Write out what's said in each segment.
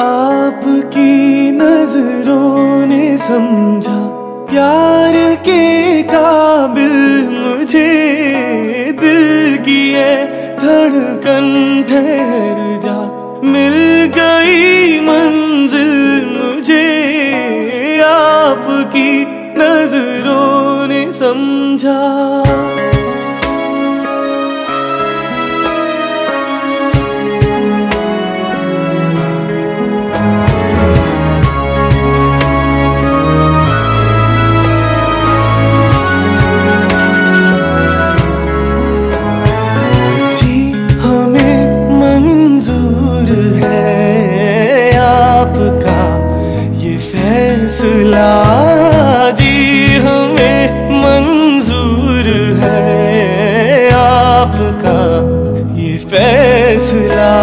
आपकी नज़रों ने समझा, प्यार के काबिल मुझे दिल की है धड़कन ठहर जा। मिल गई मंजिल मुझे, आपकी नज़रों ने समझा। फैसला जी हमें मंजूर है आपका ये फैसला।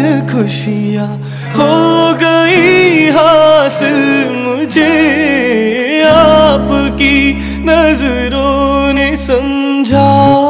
आज खुशियाँ हो गई हासिल मुझे। आपकी नज़रों ने समझा।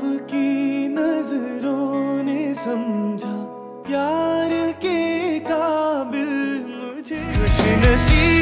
आपकी नज़रों ने समझा प्यार के काबिल मुझे। खुश नसीब